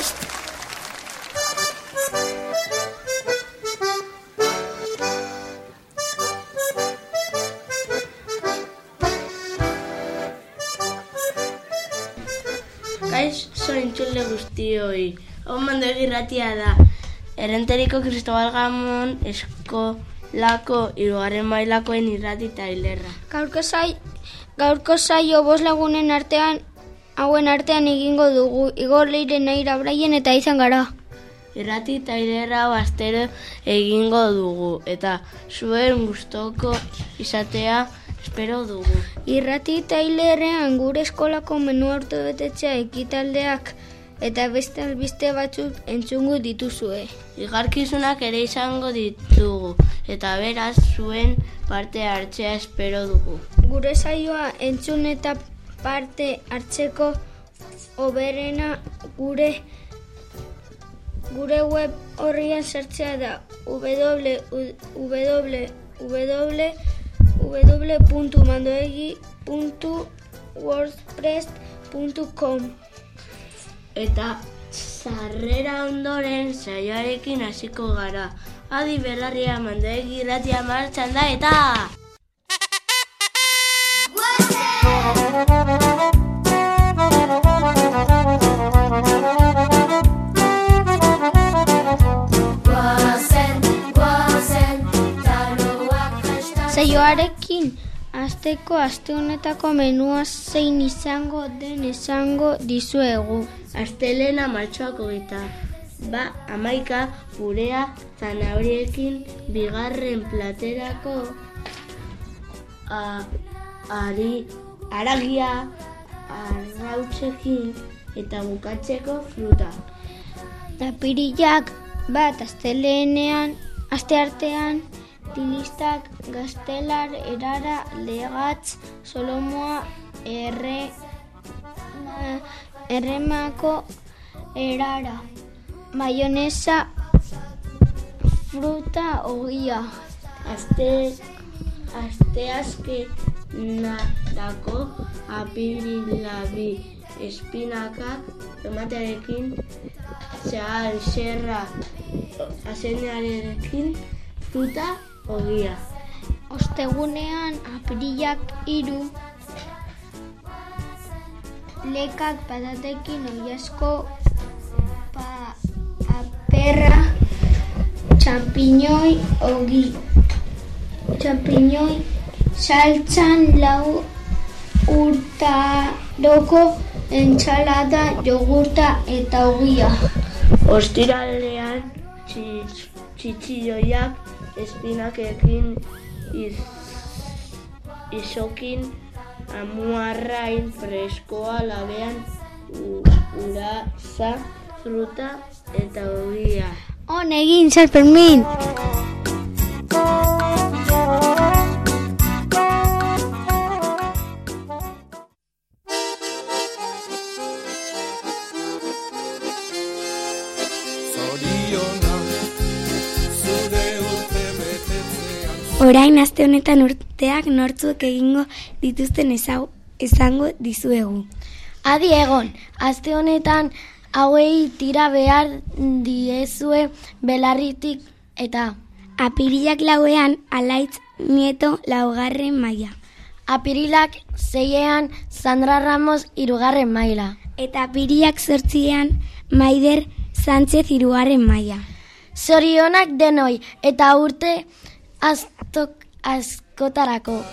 prest! Kaixo entzule guztioi. Hau mando egirratia da. Errenteriko Cristobal Gamon eskolako irugarren mailakoen irrati eta hilerra. Gaurko zai, gaurko zaio bos lagunen artean, hauen artean egingo dugu, igor leire nahi braien eta izan gara. Irrati eta hilerra bastero egingo dugu eta zuen gustoko izatea espero dugu. Irrati eta hilerrean gure eskolako menu betetzea ekitaldeak eta beste albiste batzuk entzungu dituzue. Igarkizunak ere izango ditugu eta beraz zuen parte hartzea espero dugu. Gure saioa entzun eta parte hartzeko oberena gure gure web horrian sartzea da www.mandoegi.wordpress.com Eta sarrera ondoren saioarekin hasiko gara. Adi belarria mandegi irratia martxan da eta... Saioarekin asteko aste honetako menua zein izango den esango dizuegu. Astelena martxoak hogeita. Ba, amaika, purea, zanauriekin, bigarren platerako, a, ari, aragia, arrautzekin, eta bukatzeko fruta. Apirilak bat astelenean, aste artean, tilistak, gaztelar, erara, legatz, solomoa, erre, erremako, erara, maionesa, fruta, ogia. Aste, aste aske narako apirilabi espinakak tomatearekin zehar xerra azenearekin fruta ogia. Ostegunean apirilak iru, lekak patatekin oiasko, pa, aperra, champiñoi ogi. Champiñoi saltzan lau urtaroko entsalada, jogurta eta ogia. Ostiralean txitz, txitxilloiak espinakekin iz, isokin amuarrain freskoa labean uraza fruta eta ogia. On egin, San aste honetan urteak nortzuk egingo dituzten ezau, esango dizuegu. Adi egon, aste honetan hauei tira behar diezue belarritik eta Apirilak lauean alaitz nieto laugarren maila. apirilak zeiean Sandra Ramos irugarren maila. Eta apirilak zortzian maider Sánchez hirugarren maila. Zorionak denoi eta urte astok askotarako.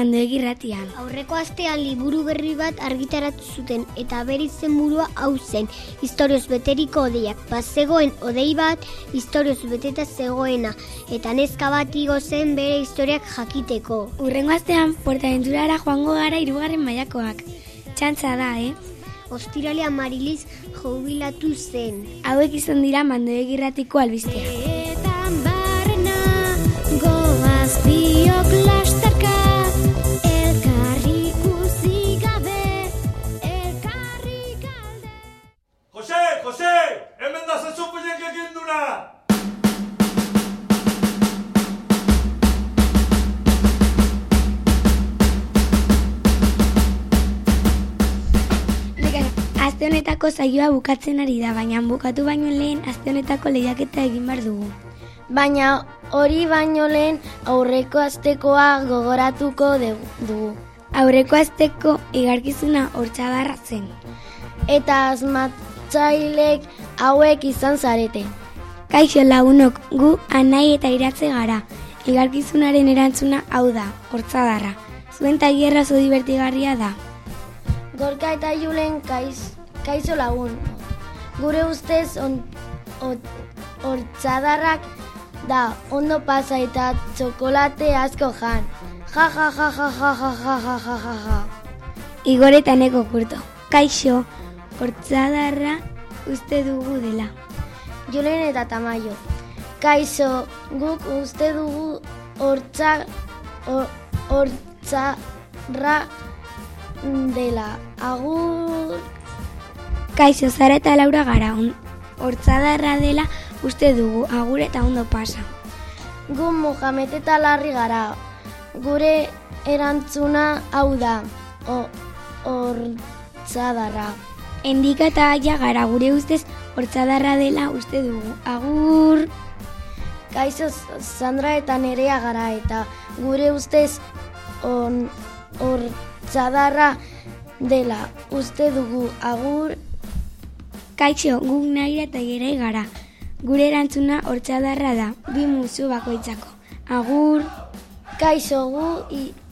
Albisteak mandoegi ratian. Aurreko astean liburu berri bat argitaratu zuten eta bere izenburua hau zen. Historioz beteriko odeiak. Bazegoen odei bat historioz beteta zegoena eta neska bat igo zen bere historiak jakiteko. Urrengo astean portaventurara joango gara hirugarren mailakoak. Txantza da, eh? Ostiralean Mariliz jubilatu zen. Hauek izan dira mandoegi ratiko albisteak. Etan barrena, goaz biok José, hemen da zezupenek egin duna! Aste honetako saioa bukatzen ari da, baina bukatu baino lehen aste honetako lehiaketa egin bar dugu. Baina hori baino lehen aurreko astekoa gogoratuko dugu. Aurreko asteko igarkizuna hortzabarra zen. Eta asmat, asmatzailek hauek izan zarete. Kaixo lagunok, gu anai eta iratze gara. Igarkizunaren erantzuna hau da, hortzadarra. Zuen tagierra oso divertigarria da. Gorka eta Julen kaiz, kaizo lagun. Gure ustez on, hortzadarrak da ondo pasa eta txokolate asko jan. Ja, ja, ja, ja, ja, ja, ja, ja, ja, ja, ja. Igor eta neko kurto. Kaixo, hortzadarra uste dugu dela. Julen eta Tamayo. Kaixo, guk uste dugu hortza, hor- hortzarra dela. Agur, Kaixo, Zara eta Laura gara, hortzadarra dela uste dugu, agur eta ondo pasa. gu Mohamed eta Larri gara. Gure erantzuna hau da. Hortzadarra. Endika eta aia gara, gure ustez hortzadarra dela uste dugu, agur. Kaixo Sandra eta Nerea gara eta gure ustez on hortzadarra dela uste dugu agur Kaixo, guk nahi eta gerai gara. Gure erantzuna hortzadarra da, bi musu bakoitzako. Agur, Kaixo gu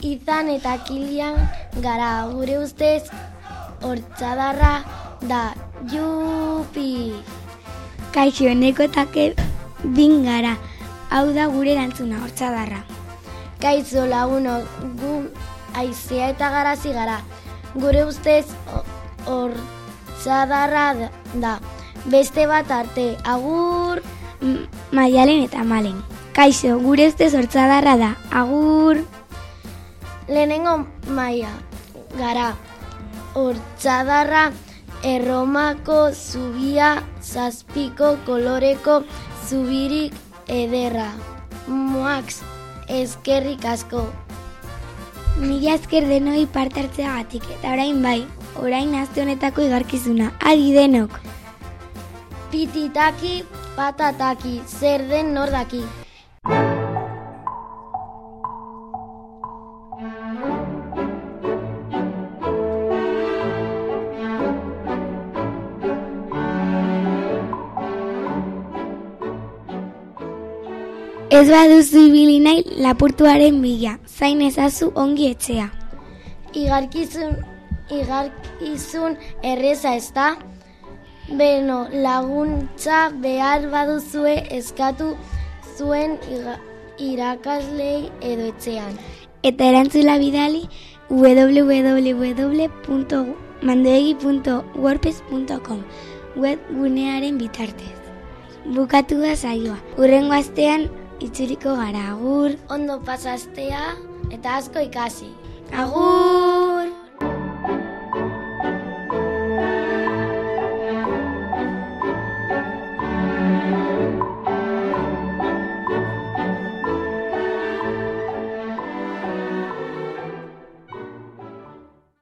izan eta kilian gara gure ustez hortzadarra da jupi. kaixo, neko eta ke bin gara. Hau da gure erantzuna hortzadarra. Kaixo lagunok gu aizea eta garazi gara. Gure ustez hortzadarra da-. Beste bat arte, agur, Maialen eta malen. Kaixo, gure ustez hortzadarra da, agur. lehenengo maia gara. Hortzadarra erromako zubia zazpiko koloreko zubirik ederra. Moax, eskerrik asko. Mila esker denoi parte hartzeagatik eta orain bai, orain aste honetako igarkizuna. Adi denok. Pititaki, patataki, zer den nordaki. Ez baduzu ibili nahi lapurtuaren bila, zain ezazu ongi etxea. Igarkizun, igarkizun erreza ez da? Beno, laguntza behar baduzue eskatu zuen irakaslei edo etxean. Eta erantzula bidali www.mandoegi.wordpress.com web gunearen bitartez. Bukatu da saioa. Urrengo astean itzuriko gara. Agur. Ondo pasastea eta asko ikasi. Agur.